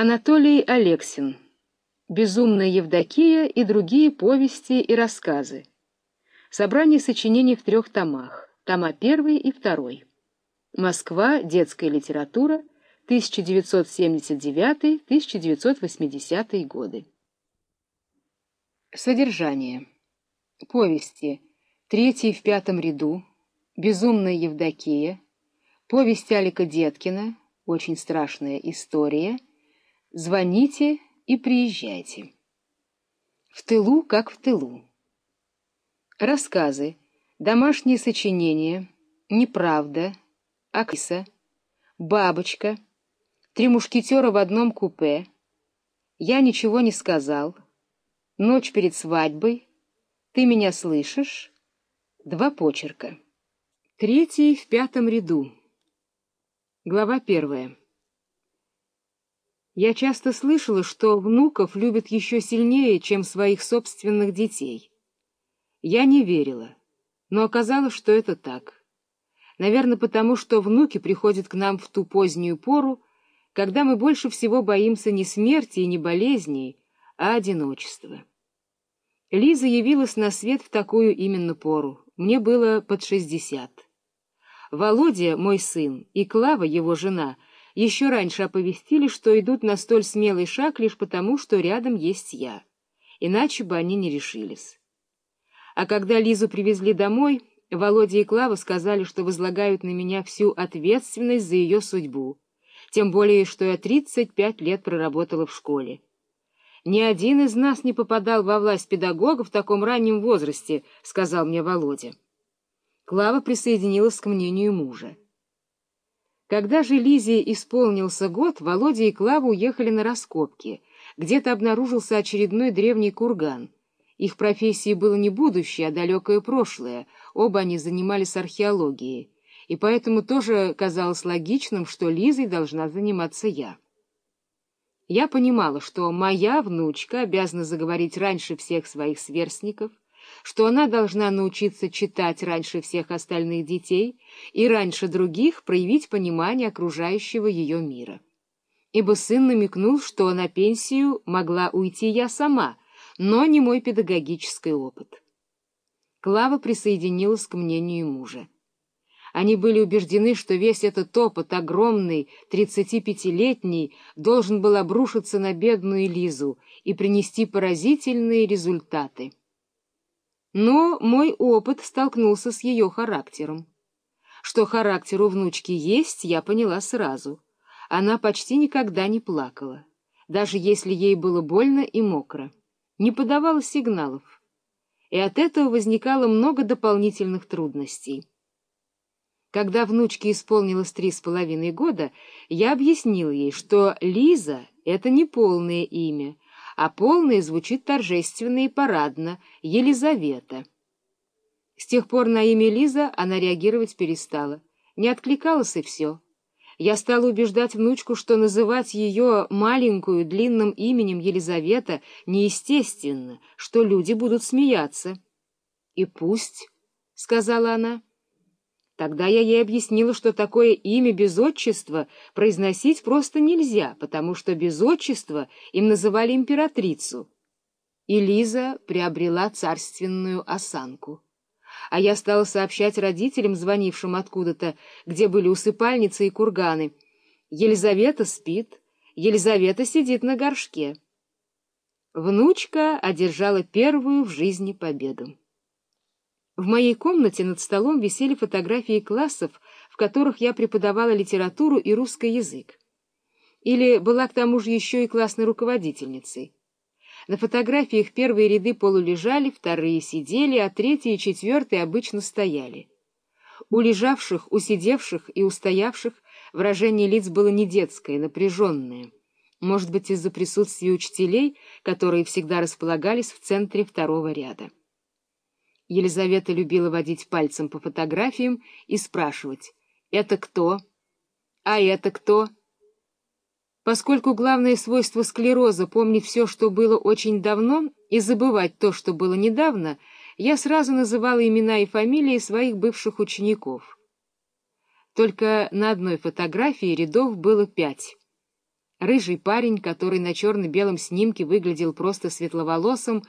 Анатолий Алексин. Безумная Евдокия и другие повести и рассказы. Собрание сочинений в трех томах. Тома первый и второй. Москва. Детская литература. 1979-1980 годы. Содержание. Повести. Третий в пятом ряду. Безумная Евдокия. Повесть Алика Деткина. Очень страшная история. Звоните и приезжайте. В тылу, как в тылу. Рассказы, домашние сочинения, неправда, Акиса, бабочка, три мушкетера в одном купе, я ничего не сказал, ночь перед свадьбой, ты меня слышишь, два почерка. Третий в пятом ряду. Глава первая. Я часто слышала, что внуков любят еще сильнее, чем своих собственных детей. Я не верила, но оказалось, что это так. Наверное, потому что внуки приходят к нам в ту позднюю пору, когда мы больше всего боимся не смерти и не болезней, а одиночества. Лиза явилась на свет в такую именно пору. Мне было под шестьдесят. Володя, мой сын, и Клава, его жена — еще раньше оповестили, что идут на столь смелый шаг лишь потому, что рядом есть я. Иначе бы они не решились. А когда Лизу привезли домой, Володя и Клава сказали, что возлагают на меня всю ответственность за ее судьбу, тем более, что я 35 лет проработала в школе. «Ни один из нас не попадал во власть педагога в таком раннем возрасте», — сказал мне Володя. Клава присоединилась к мнению мужа. Когда же Лизе исполнился год, Володя и Клава уехали на раскопки. Где-то обнаружился очередной древний курган. Их профессии было не будущее, а далекое прошлое. Оба они занимались археологией. И поэтому тоже казалось логичным, что Лизой должна заниматься я. Я понимала, что моя внучка обязана заговорить раньше всех своих сверстников — что она должна научиться читать раньше всех остальных детей и раньше других проявить понимание окружающего ее мира. Ибо сын намекнул, что на пенсию могла уйти я сама, но не мой педагогический опыт. Клава присоединилась к мнению мужа. Они были убеждены, что весь этот опыт, огромный, 35-летний, должен был обрушиться на бедную Лизу и принести поразительные результаты. Но мой опыт столкнулся с ее характером. Что характер у внучки есть, я поняла сразу. Она почти никогда не плакала, даже если ей было больно и мокро, не подавала сигналов. И от этого возникало много дополнительных трудностей. Когда внучке исполнилось три с половиной года, я объяснил ей, что Лиза — это не полное имя, а полное звучит торжественно и парадно — Елизавета. С тех пор на имя Лиза она реагировать перестала. Не откликалась и все. Я стала убеждать внучку, что называть ее маленькую длинным именем Елизавета неестественно, что люди будут смеяться. — И пусть, — сказала она, — Тогда я ей объяснила, что такое имя без отчества произносить просто нельзя, потому что без отчества им называли императрицу. И Лиза приобрела царственную осанку. А я стала сообщать родителям, звонившим откуда-то, где были усыпальницы и курганы. Елизавета спит, Елизавета сидит на горшке. Внучка одержала первую в жизни победу. В моей комнате над столом висели фотографии классов, в которых я преподавала литературу и русский язык. Или была к тому же еще и классной руководительницей. На фотографиях первые ряды полулежали, вторые сидели, а третьи и четвертые обычно стояли. У лежавших, у сидевших и устоявших выражение лиц было не детское, напряженное. Может быть, из-за присутствия учителей, которые всегда располагались в центре второго ряда. Елизавета любила водить пальцем по фотографиям и спрашивать «Это кто?» «А это кто?» Поскольку главное свойство склероза — помнить все, что было очень давно, и забывать то, что было недавно, я сразу называла имена и фамилии своих бывших учеников. Только на одной фотографии рядов было пять. Рыжий парень, который на черно-белом снимке выглядел просто светловолосым,